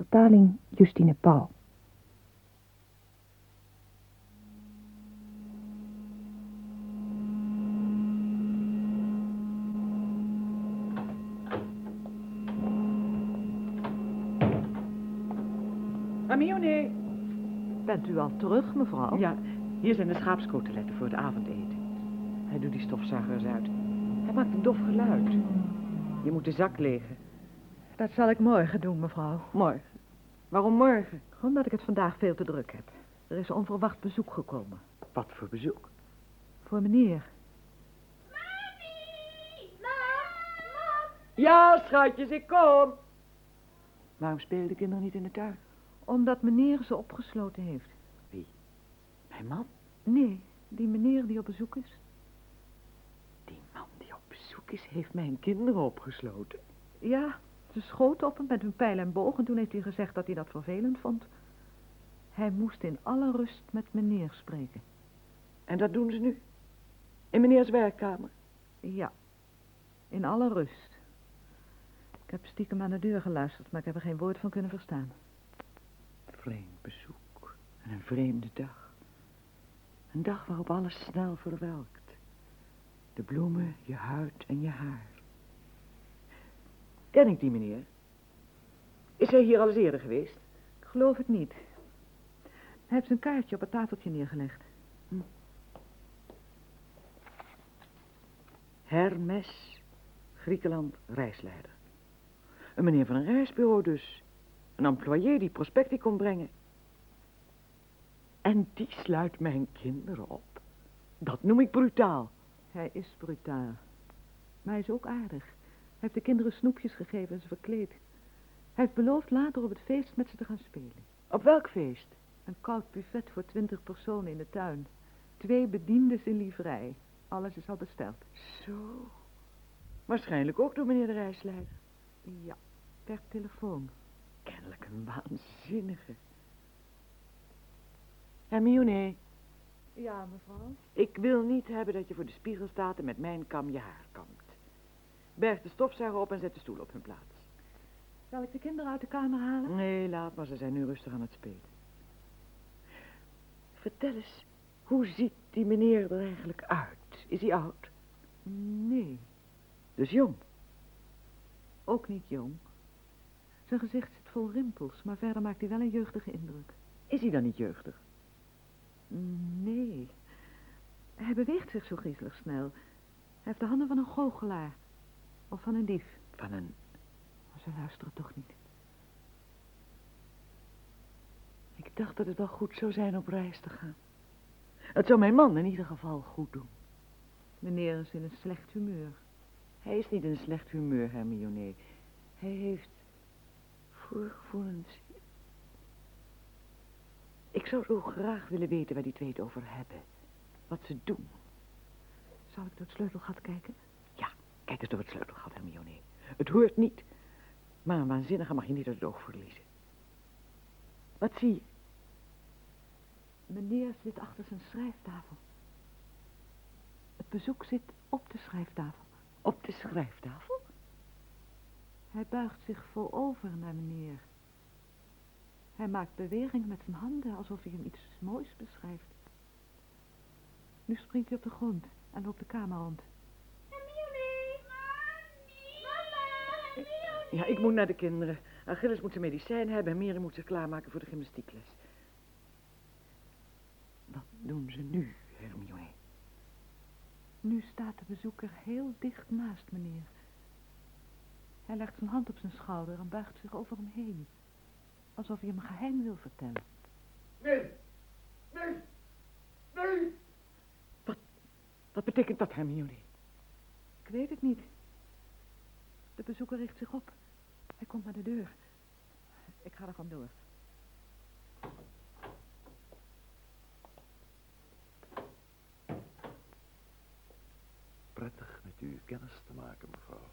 Vertaling Justine Paul. Hermione! Bent u al terug, mevrouw? Ja, hier zijn de schaapskoteletten voor het avondeten. Hij doet die stofzuiger eens uit. Hij maakt een dof geluid. Je moet de zak legen. Dat zal ik morgen doen, mevrouw. Morgen. Waarom morgen? Omdat ik het vandaag veel te druk heb. Er is onverwacht bezoek gekomen. Wat voor bezoek? Voor meneer. Ja, schatjes, ik kom. Waarom spelen de kinderen niet in de tuin? Omdat meneer ze opgesloten heeft. Mijn man? Nee, die meneer die op bezoek is. Die man die op bezoek is, heeft mijn kinderen opgesloten. Ja, ze schoten op hem met hun pijl en boog en toen heeft hij gezegd dat hij dat vervelend vond. Hij moest in alle rust met meneer spreken. En dat doen ze nu? In meneers werkkamer? Ja, in alle rust. Ik heb stiekem aan de deur geluisterd, maar ik heb er geen woord van kunnen verstaan. Vreemd bezoek. En een vreemde dag. Een dag waarop alles snel verwelkt. De bloemen, je huid en je haar. Ken ik die meneer? Is hij hier al eens eerder geweest? Ik geloof het niet. Hij heeft zijn kaartje op het tafeltje neergelegd. Hermes, Griekenland, reisleider. Een meneer van een reisbureau dus. Een employé die prospectie kon brengen. En die sluit mijn kinderen op. Dat noem ik brutaal. Hij is brutaal. Maar hij is ook aardig. Hij heeft de kinderen snoepjes gegeven en ze verkleed. Hij heeft beloofd later op het feest met ze te gaan spelen. Op welk feest? Een koud buffet voor twintig personen in de tuin. Twee bediendes in livrei. Alles is al besteld. Zo. Waarschijnlijk ook door meneer de reisleider. Ja, per telefoon. Kennelijk een waanzinnige. Hermione, Ja, mevrouw. ik wil niet hebben dat je voor de spiegel staat en met mijn kam je haar kampt. Berg de stofzuiger op en zet de stoel op hun plaats. Zal ik de kinderen uit de kamer halen? Nee, laat maar, ze zijn nu rustig aan het spelen. Vertel eens, hoe ziet die meneer er eigenlijk uit? Is hij oud? Nee, Dus jong? ook niet jong. Zijn gezicht zit vol rimpels, maar verder maakt hij wel een jeugdige indruk. Is hij dan niet jeugdig? Nee. Hij beweegt zich zo griezelig snel. Hij heeft de handen van een goochelaar. Of van een dief. Van een... Maar ze luisteren toch niet. Ik dacht dat het wel goed zou zijn op reis te gaan. Het zou mijn man in ieder geval goed doen. Meneer is in een slecht humeur. Hij is niet in een slecht humeur, Hermione. Hij heeft voorgevoelens. Ik zou zo graag willen weten waar die twee het over hebben. Wat ze doen. Zal ik door het sleutelgat kijken? Kijk eens door het sleutelgat, Hermione. Het hoort niet. Maar een waanzinnige mag je niet uit het oog verliezen. Wat zie je? Meneer zit achter zijn schrijftafel. Het bezoek zit op de schrijftafel. Op de schrijftafel? Hij buigt zich voorover naar meneer. Hij maakt bewegingen met zijn handen alsof hij hem iets moois beschrijft. Nu springt hij op de grond en loopt de kamer rond. Ja, ik moet naar de kinderen. Achilles moet zijn medicijn hebben en Mary moet zich klaarmaken voor de gymnastiekles. Wat doen ze nu, Hermione? Nu staat de bezoeker heel dicht naast meneer. Hij legt zijn hand op zijn schouder en buigt zich over hem heen. Alsof hij hem een geheim wil vertellen. Nee, nee, nee. Wat betekent dat, Hermione? Ik weet het niet. De bezoeker richt zich op. Hij komt naar de deur. Ik ga er vandoor. Prettig met u kennis te maken, mevrouw.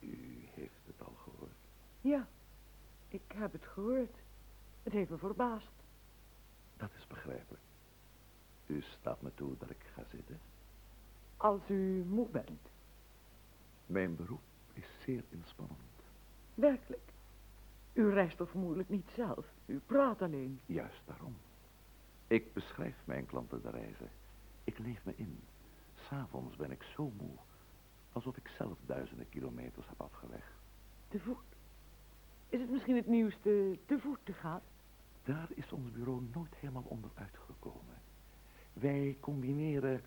U heeft het al gehoord. Ja, ik heb het gehoord. Het heeft me verbaasd. Dat is begrijpelijk. U staat me toe dat ik ga zitten. Als u moe bent. Mijn beroep is zeer inspannend. Werkelijk. U reist toch vermoedelijk niet zelf? U praat alleen. Juist daarom. Ik beschrijf mijn klanten de reizen. Ik leef me in. S'avonds ben ik zo moe. Alsof ik zelf duizenden kilometers heb afgelegd. Te voet. Is het misschien het nieuwste te voet te gaan? Daar is ons bureau nooit helemaal onder uitgekomen. Wij combineren...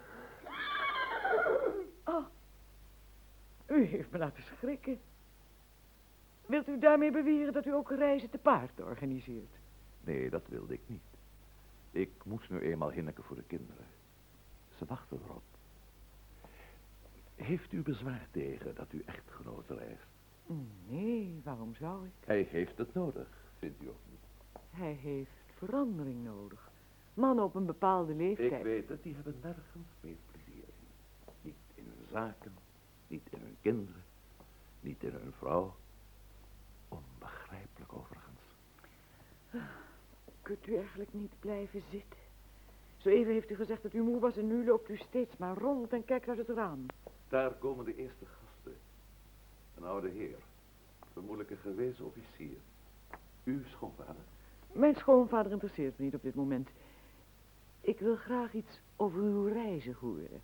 Oh, u heeft me laten schrikken. Wilt u daarmee beweren dat u ook reizen te paard organiseert? Nee, dat wilde ik niet. Ik moest nu eenmaal hinniken voor de kinderen. Ze wachten erop. Heeft u bezwaar tegen dat uw echtgenoot reist? Nee, waarom zou ik? Hij heeft het nodig, vindt u ook niet? Hij heeft verandering nodig. Mannen op een bepaalde leeftijd. Ik weet het, die hebben nergens meer plezier in. Niet in hun zaken, niet in hun kinderen, niet in hun vrouw. Onbegrijpelijk overigens. Kunt u eigenlijk niet blijven zitten? Zo even heeft u gezegd dat u moe was en nu loopt u steeds maar rond en kijkt uit het raam. Daar komen de eerste gasten. Een oude heer, vermoedelijk een gewezen officier. Uw schoonvader. Mijn schoonvader interesseert me niet op dit moment. Ik wil graag iets over uw reizen horen.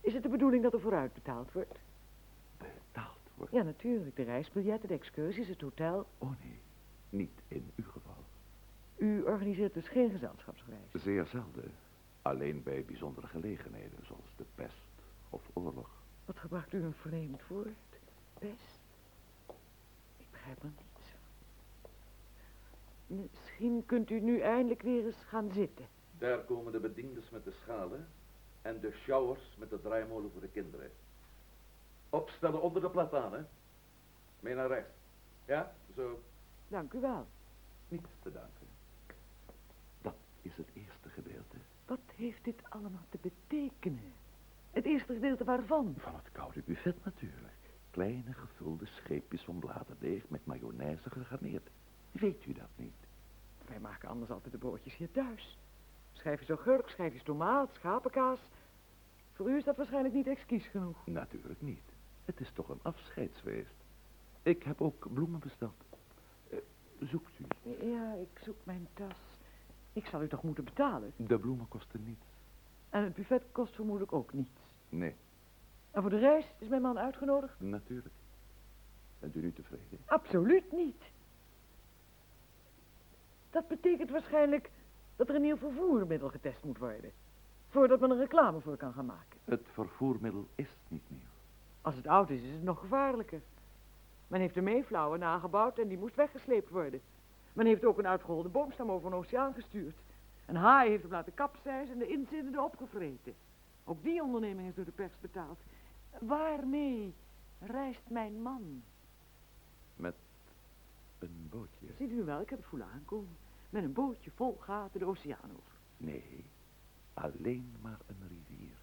Is het de bedoeling dat er vooruit betaald wordt? Wordt. Ja, natuurlijk. De reisbiljetten, de excursies, het hotel. Oh nee, niet in uw geval. U organiseert dus geen gezelschapsreis. Zeer zelden. Alleen bij bijzondere gelegenheden, zoals de pest of oorlog. Wat gebruikt u een vreemd woord? Pest? Ik begrijp er niets van. Misschien kunt u nu eindelijk weer eens gaan zitten. Daar komen de bediendes met de schalen en de showers met de draaimolen voor de kinderen. Opstellen onder de platanen. Mee naar rechts. Ja, zo. Dank u wel. Niets te danken. Dat is het eerste gedeelte. Wat heeft dit allemaal te betekenen? Het eerste gedeelte waarvan? Van het koude buffet natuurlijk. Kleine gevulde scheepjes van bladerdeeg met mayonaise gegarneerd. Weet u dat niet? Wij maken anders altijd de broodjes hier thuis. Schijfjes augurk, schijfjes tomaat, schapenkaas. Voor u is dat waarschijnlijk niet exquis genoeg. Natuurlijk niet. Het is toch een afscheidsfeest. Ik heb ook bloemen besteld. Eh, zoekt u. Ja, ik zoek mijn tas. Ik zal u toch moeten betalen? De bloemen kosten niets. En het buffet kost vermoedelijk ook niets. Nee, En voor de reis is mijn man uitgenodigd? natuurlijk. Bent u nu tevreden? Absoluut niet. Dat betekent waarschijnlijk dat er een nieuw vervoermiddel getest moet worden. Voordat men er reclame voor kan gaan maken. Het vervoermiddel is niet nieuw. Als het oud is, is het nog gevaarlijker. Men heeft de meeflauwen nagebouwd en die moest weggesleept worden. Men heeft ook een uitgeholde boomstam over een oceaan gestuurd. Een haai heeft hem laten kapseizen en de inzittenden opgevreten. Ook die onderneming is door de pers betaald. Waarmee reist mijn man? Met een bootje? Ziet u wel, ik heb het voelen aankomen. Met een bootje vol gaten de oceaan over. Nee, alleen maar een rivier.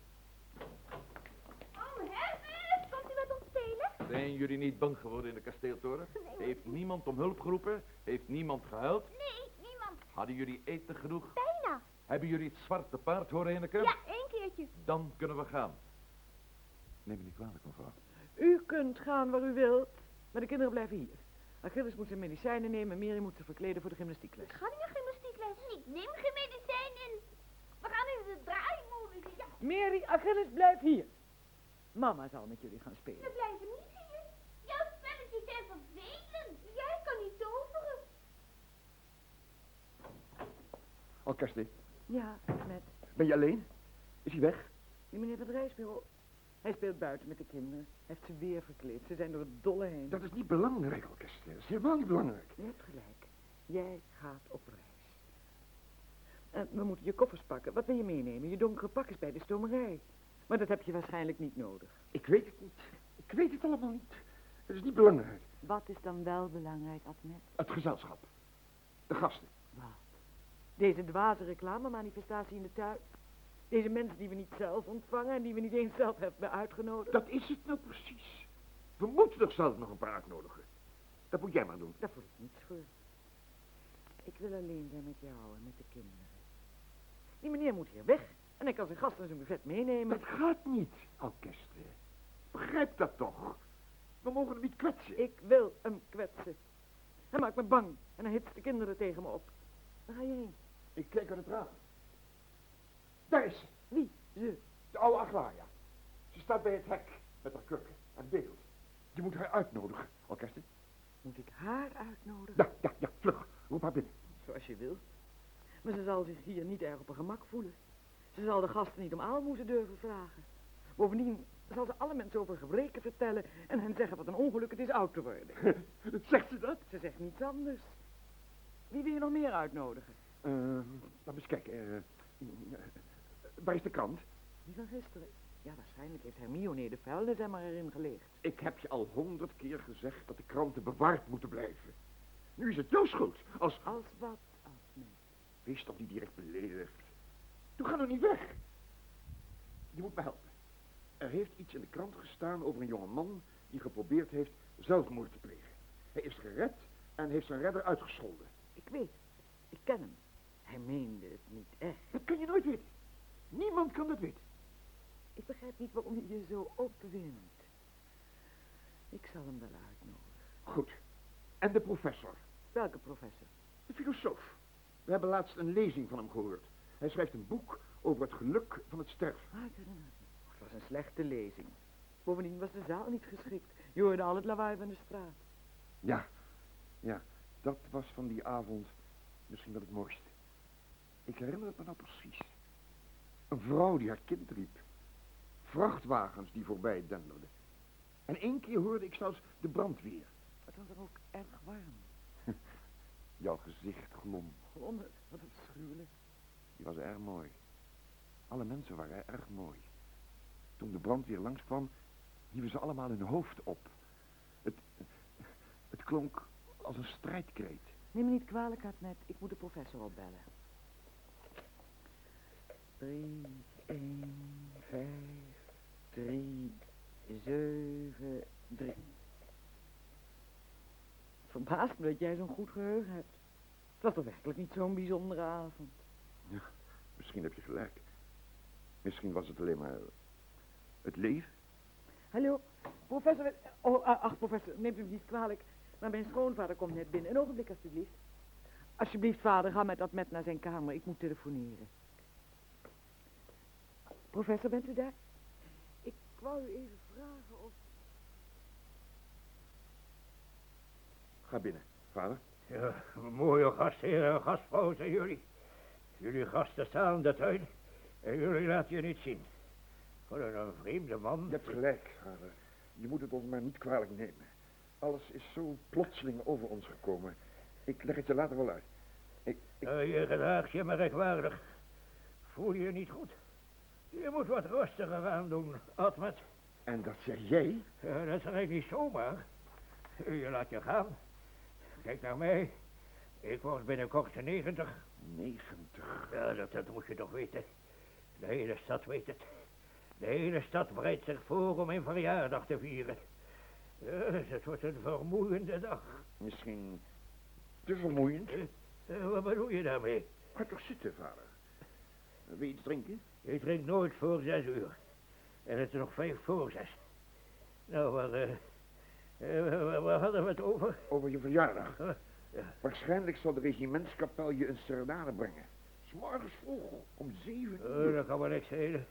Oh, Herbert, komt u met ons spelen? Zijn jullie niet bang geworden in de kasteeltoren? Heeft niemand om hulp geroepen? Heeft niemand gehuild? Nee, niemand. Hadden jullie eten genoeg? Bijna. Hebben jullie het zwarte paard horen hinneken? Ja, één keertje. Dan kunnen we gaan. Neem me niet kwalijk, mevrouw. U kunt gaan waar u wilt, maar de kinderen blijven hier. Achilles moet zijn medicijnen nemen en Miri moet ze verkleden voor de gymnastiekles. Ik ga niet naar gymnastiekles. Ik neem geen medicijnen. We gaan in de draaimolen. Ja, Mary, Achilles, blijf hier. Mama zal met jullie gaan spelen. we blijven niet hier. Jouw spelletjes zijn vervelend. Jij kan niet toveren. Al Kerstje, Ja, met ben je alleen? Is hij weg? die meneer van het reisbureau. Hij speelt buiten met de kinderen. Hij heeft ze weer verkleed. Ze zijn door het dolle heen. Dat is niet belangrijk, Kerstje. Dat is helemaal niet belangrijk. Je hebt gelijk. Jij gaat op reis. En we moeten je koffers pakken. Wat wil je meenemen? Je donkere pak is bij de stomerij. Maar dat heb je waarschijnlijk niet nodig. Ik weet het niet. Ik weet het allemaal niet. Het is niet belangrijk. Wat is dan wel belangrijk, Admet? Het gezelschap. De gasten. Wat? Deze dwaze reclamemanifestatie in de tuin? Deze mensen die we niet zelf ontvangen en die we niet eens zelf hebben uitgenodigd? Dat is het nou precies. We moeten toch zelf nog een paar uitnodigen. Dat moet jij maar doen. Daar voel ik niets voor. Ik wil alleen zijn met jou en met de kinderen. Die meneer moet hier weg en hij kan zijn gasten en zijn buffet meenemen. Dat gaat niet, Alkestre. Begrijp dat toch. We mogen hem niet kwetsen. Ik wil hem kwetsen. Hij maakt me bang en hij hitst de kinderen tegen me op. Waar ga je heen? Ik kijk uit het raam. Daar is ze, Wie? Ze. de oude Aglaia. Ze staat bij het hek met haar kurken en beeld. Je moet haar uitnodigen, orkest. Moet ik haar uitnodigen? Ja, ja, ja, vlug. Roep haar binnen. Zoals je wilt. Maar ze zal zich hier niet erg op haar gemak voelen. Ze zal de gasten niet om aalmoezen durven vragen. Bovendien zal ze alle mensen over gebreken vertellen en hen zeggen wat een ongeluk het is oud te worden. Zegt ze dat? Ze zegt niets anders. Wie wil je nog meer uitnodigen? Eh, laten we eens kijken. eh, eh, waar is de krant? Die van gisteren. Ja, waarschijnlijk heeft Hermione de vuilnis er maar erin gelegd. Ik heb je al honderd keer gezegd dat de kranten bewaard moeten blijven. Nu is het jouw schuld. Als... Als wat, als nee. Wees toch niet direct beledigd. Doe ga nou niet weg. Je moet me helpen. Er heeft iets in de krant gestaan over een jonge man die geprobeerd heeft zelfmoord te plegen. Hij is gered en heeft zijn redder uitgescholden. Ik weet. Ik ken hem. Hij meende het niet echt. Dat kun je nooit weten. Niemand kan dat weten. Ik begrijp niet waarom je je zo opwindt. Ik zal hem wel uitnodigen. Goed. En de professor, Welke professor? de filosoof. We hebben laatst een lezing van hem gehoord. Hij schrijft een boek over het geluk van het sterven. Ah, ik herinner me. Het was een slechte lezing. Bovendien was de zaal niet geschikt. Je hoorde al het lawaai van de straat. Ja, ja, dat was van die avond misschien wel het mooiste. Ik herinner het me nou precies. Een vrouw die haar kind riep. Vrachtwagens die voorbij denderden. En één keer hoorde ik zelfs de brandweer. Het was er ook erg warm. Jouw gezicht glom. Honderd, wat afschuwelijk. Die was erg mooi. Alle mensen waren erg mooi. Toen de brandweer langskwam, hieven ze allemaal hun hoofd op. Het, het klonk als een strijdkreet. Neem me niet kwalijk, Admet. Ik moet de professor opbellen. Drie, één, vijf, drie, zeven, drie. Verbaast me dat jij zo'n goed geheugen hebt. Het was toch werkelijk niet zo'n bijzondere avond. Misschien heb je gelijk. Misschien was het alleen maar het leven. Hallo, professor... Oh, ah, ach, professor, neemt u me niet kwalijk. Maar mijn schoonvader komt net binnen. Een ogenblik, alstublieft. Alsjeblieft, vader, ga met dat met naar zijn kamer. Ik moet telefoneren. Professor, bent u daar? Ik wou u even vragen of... Ga binnen, vader. Ja, mooie gastheer en gastvrouw zijn jullie. Jullie gasten staan in de tuin en jullie laten je niet zien. Wat een vreemde man. Je hebt gelijk, vader. Je moet het ons maar niet kwalijk nemen. Alles is zo plotseling over ons gekomen. Ik leg het je later wel uit. Ik, ik, Eh, je gedraagt je merkwaardig. Voel je je niet goed? Je moet wat rustiger aan doen, Atmet. en dat zeg jij? Ja, dat zeg ik niet zomaar. Je laat je gaan. Kijk naar mij. Ik word binnenkort 90. 90. Ja, dat, dat moet je toch weten. De hele stad weet het. De hele stad bereidt zich voor om mijn verjaardag te vieren. Ja, dus het wordt een vermoeiende dag. Misschien te vermoeiend. Eh, eh, wat bedoel je daarmee? Ga toch zitten, vader. Wil je iets drinken? Ik drink nooit voor zes uur. En het is nog vijf voor zes. Nou, waar, eh, eh, waar, hadden we het over? Over je verjaardag. Eh, ja. Waarschijnlijk zal de regimentskapel je een serenade brengen. S'morgens vroeg, om zeven Oh, uur. dat kan wel niks schelen.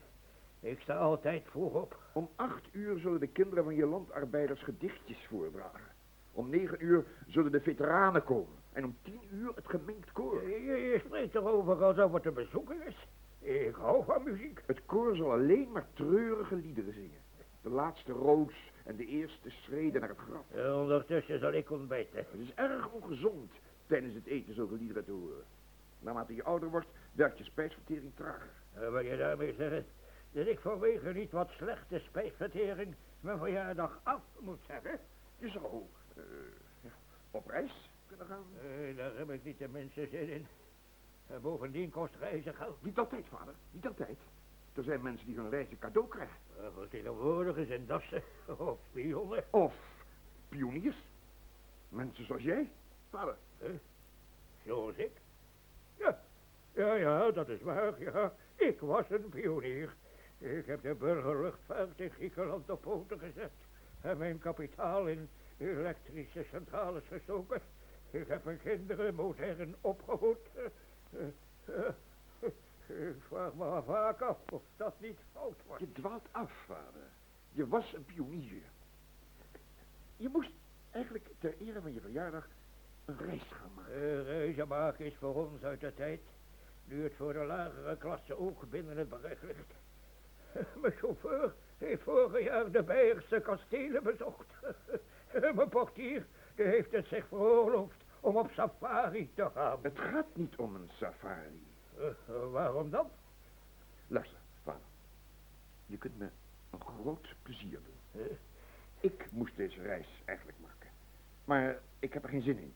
Ik sta altijd vroeg op. Om acht uur zullen de kinderen van je landarbeiders gedichtjes voordragen. Om negen uur zullen de veteranen komen. En om tien uur het gemengd koor. Je, je spreekt erover alsof het een bezoeker is. Ik hou van muziek. Het koor zal alleen maar treurige liederen zingen. De laatste roos en de eerste schreden naar het graf. En ondertussen zal ik ontbijten. Het is erg ongezond tijdens het eten zulke liederen te horen. Naarmate je ouder wordt, werkt je spijsvertering trager. Uh, wil je daarmee zeggen dat ik vanwege niet wat slechte spijsvertering mijn verjaardag af moet zeggen? Je zou eh, ja, op reis kunnen gaan. Eh, daar heb ik niet de mensen zin in. En bovendien kost reizen geld. Niet altijd, vader. Niet altijd. Er zijn mensen die hun reizen cadeau krijgen. Uh, vertegenwoordigers en dassen of spionnen. Of pioniers. Mensen zoals jij, vader. Zoals ik? Ja, ja, ja, dat is waar, ja. Ik was een pionier. Ik heb de burgerluchtvaart in Griekenland op poten gezet. En mijn kapitaal in elektrische centrales gestoken. Ik heb mijn kinderen modern opgevoed. Ik vraag me vaak af of dat niet fout was. Je dwaalt af, vader. Je was een pionier. Je moest eigenlijk ter ere van je verjaardag een reis gaan maken. Uh, reizen maken is voor ons uit de tijd, nu het voor de lagere klasse ook binnen het bereik ligt. Mijn chauffeur heeft vorig jaar de Beierse kastelen bezocht. Mijn portier die heeft het zich veroorloofd om op safari te gaan. Het gaat niet om een safari. Uh, uh, waarom dan? Luister, vader. Je kunt me een groot plezier doen. Ik moest deze reis eigenlijk maken. Maar ik heb er geen zin in.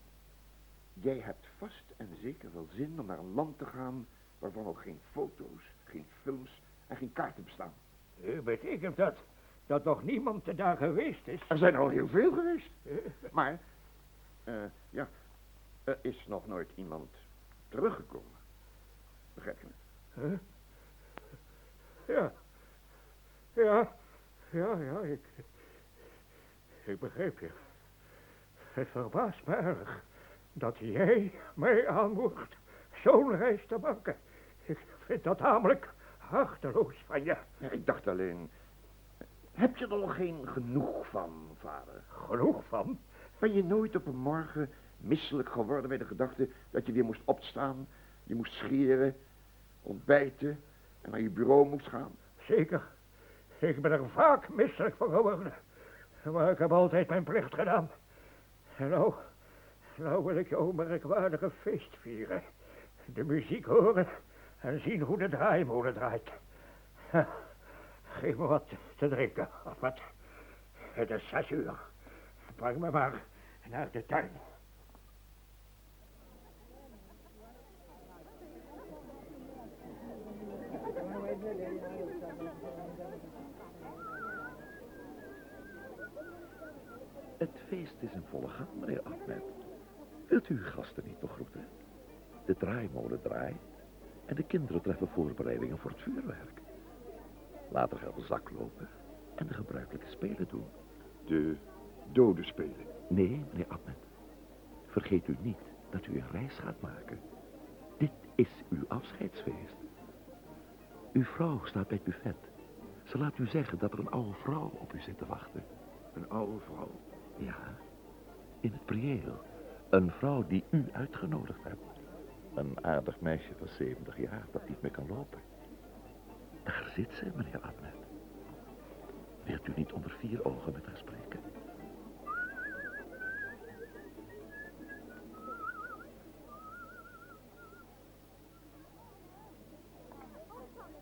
Jij hebt vast en zeker wel zin om naar een land te gaan... waarvan nog geen foto's, geen films en geen kaarten bestaan. Uh, betekent dat dat nog niemand daar geweest is? Er zijn al heel veel geweest. Maar, uh, ja, er is nog nooit iemand teruggekomen. Begrijp je me? Huh? Ja. Ja. Ja, ja, ik... Ik begrijp je. Het verbaast me erg dat jij mij aanmoedigt zo'n reis te maken. Ik vind dat namelijk harteloos van je. Ja, ik dacht alleen... Heb je er nog geen genoeg van, vader? Genoeg van? Ben je nooit op een morgen misselijk geworden bij de gedachte dat je weer moest opstaan, je moest scheren, ontbijten en naar je bureau moest gaan? Zeker. Ik ben er vaak misselijk van geworden. Maar ik heb altijd mijn plicht gedaan. En nou, nou wil ik jouw merkwaardige feest vieren. De muziek horen en zien hoe de draaimolen draait. Geef me wat te drinken, of wat. Het is zes uur. Breng me maar naar de tuin. Het feest meneer Ahmed. Wilt u uw gasten niet begroeten? De draaimolen draait en de kinderen treffen voorbereidingen voor het vuurwerk. Later gaat de zak lopen en de gebruikelijke spelen doen. De dode spelen? Nee, meneer Ahmed. Vergeet u niet dat u een reis gaat maken. Dit is uw afscheidsfeest. Uw vrouw staat bij het buffet. Ze laat u zeggen dat er een oude vrouw op u zit te wachten. Een oude vrouw? Ja, in het prieel. Een vrouw die u uitgenodigd hebt. Een aardig meisje van 70 jaar dat niet meer kan lopen. Daar zit ze, meneer Ahmed. Wilt u niet onder vier ogen met haar spreken?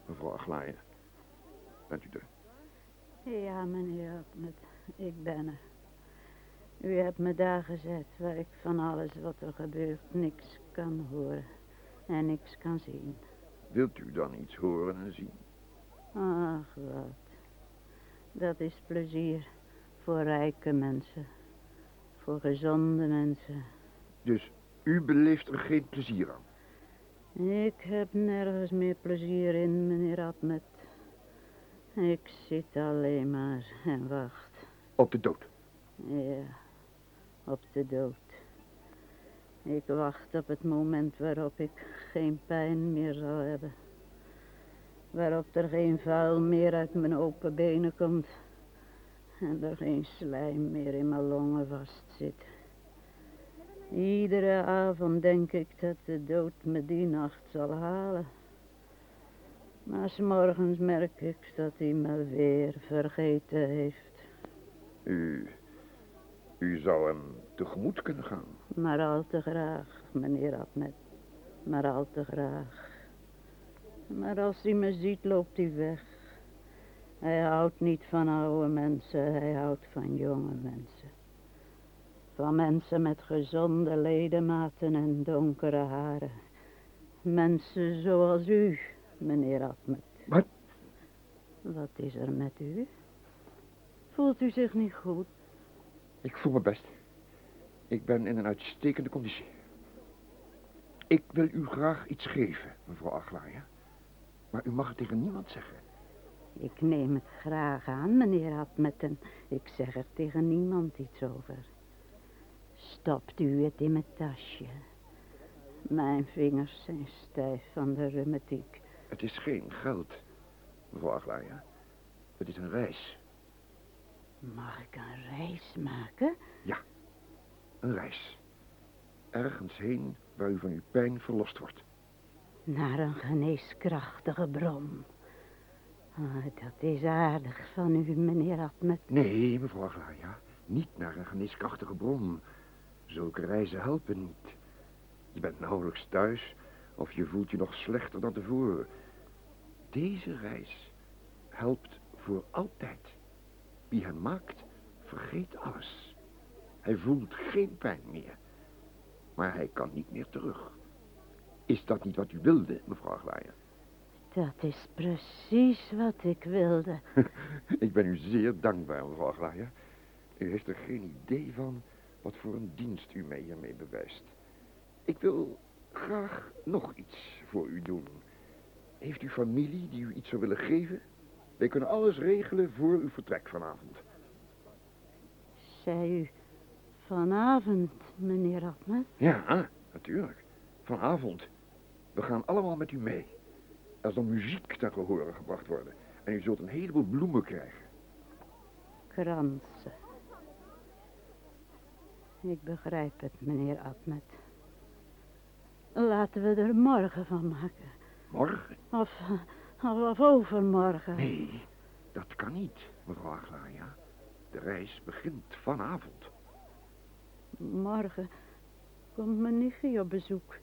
Mevrouw Aglaia, bent u er? Ja, meneer Ahmed, ik ben er. U hebt me daar gezet waar ik van alles wat er gebeurt niks kan horen en niks kan zien. Wilt u dan iets horen en zien? Ach, wat. Dat is plezier voor rijke mensen. Voor gezonde mensen. Dus u beleeft er geen plezier aan? Ik heb nergens meer plezier in, meneer Ahmed. Ik zit alleen maar en wacht. Op de dood? Ja, op de dood. Ik wacht op het moment waarop ik geen pijn meer zal hebben. Waarop er geen vuil meer uit mijn open benen komt. En er geen slijm meer in mijn longen vastzit. Iedere avond denk ik dat de dood me die nacht zal halen. Maar s morgens merk ik dat hij me weer vergeten heeft. U, u zou hem tegemoet kunnen gaan. Maar al te graag, meneer Ahmed. Maar al te graag. Maar als hij me ziet, loopt hij weg. Hij houdt niet van oude mensen, hij houdt van jonge mensen. Van mensen met gezonde ledematen en donkere haren. Mensen zoals u, meneer Ahmed. Wat? Wat is er met u? Voelt u zich niet goed? Ik voel me best. Ik ben in een uitstekende conditie. Ik wil u graag iets geven, mevrouw Aglaia. Maar u mag het tegen niemand zeggen. Ik neem het graag aan, meneer Ahmed, en ik zeg er tegen niemand iets over. stopt u het in mijn tasje. Mijn vingers zijn stijf van de rheumatiek. Het is geen geld, mevrouw Aglaia. Het is een reis. Mag ik een reis maken? Een reis. Ergens heen waar u van uw pijn verlost wordt. Naar een geneeskrachtige bron. Ah, dat is aardig van u, meneer Admet. Nee, mevrouw Aglaia. Niet naar een geneeskrachtige bron. Zulke reizen helpen niet. Je bent nauwelijks thuis of je voelt je nog slechter dan tevoren. Deze reis helpt voor altijd. Wie hem maakt, vergeet alles. Hij voelt geen pijn meer. Maar hij kan niet meer terug. Is dat niet wat u wilde, mevrouw Aglaia? Dat is precies wat ik wilde. Ik ben u zeer dankbaar, mevrouw Aglaia. U heeft er geen idee van wat voor een dienst u mij hiermee bewijst. Ik wil graag nog iets voor u doen. Heeft u familie die u iets zou willen geven? Wij kunnen alles regelen voor uw vertrek vanavond. Zei u vanavond, meneer Admet? Ja, natuurlijk. Vanavond. We gaan allemaal met u mee. Er zal muziek ten gehore gebracht worden. En u zult een heleboel bloemen krijgen. Kransen. Ik begrijp het, meneer Admet. Laten we er morgen van maken. Morgen? Of, of, overmorgen. Nee, dat kan niet, mevrouw Aglaia. De reis begint vanavond. Morgen komt mijn nichtje op bezoek.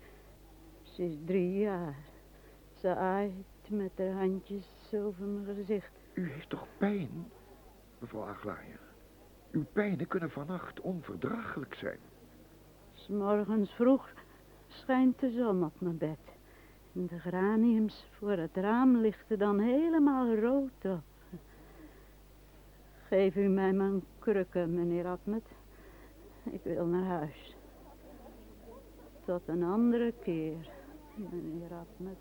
Ze is drie jaar. Ze aait met haar handjes over mijn gezicht. U heeft toch pijn, mevrouw Aglaia? Uw pijnen kunnen vannacht onverdraaglijk zijn. S morgens vroeg schijnt de zon op mijn bed. De geraniums voor het raam lichten dan helemaal rood op. Geef u mij mijn krukken, meneer Admet. Ik wil naar huis. Tot een andere keer, meneer Admet.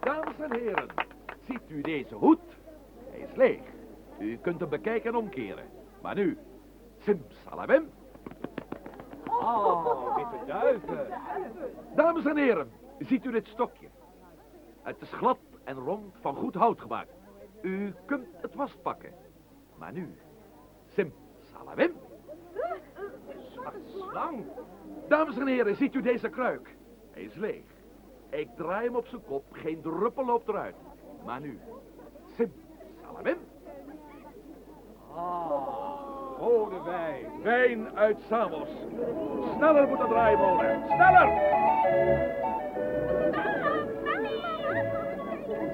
Dames en heren, ziet u deze hoed? Hij is leeg. U kunt hem bekijken en omkeren. Maar nu, simsalabim. Oh, witte duiven. Dames en heren, ziet u dit stokje? Het is glad en rond van goed hout gemaakt. U kunt het vastpakken. Maar nu, simsalabim. Zwart slang. Dames en heren, ziet u deze kruik? Hij is leeg. Ik draai hem op zijn kop, geen druppel loopt eruit. Maar nu, simsalabim. Ah, rode wijn. Wijn uit Samos. Sneller moet de draaimolen. Sneller!